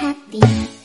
happy.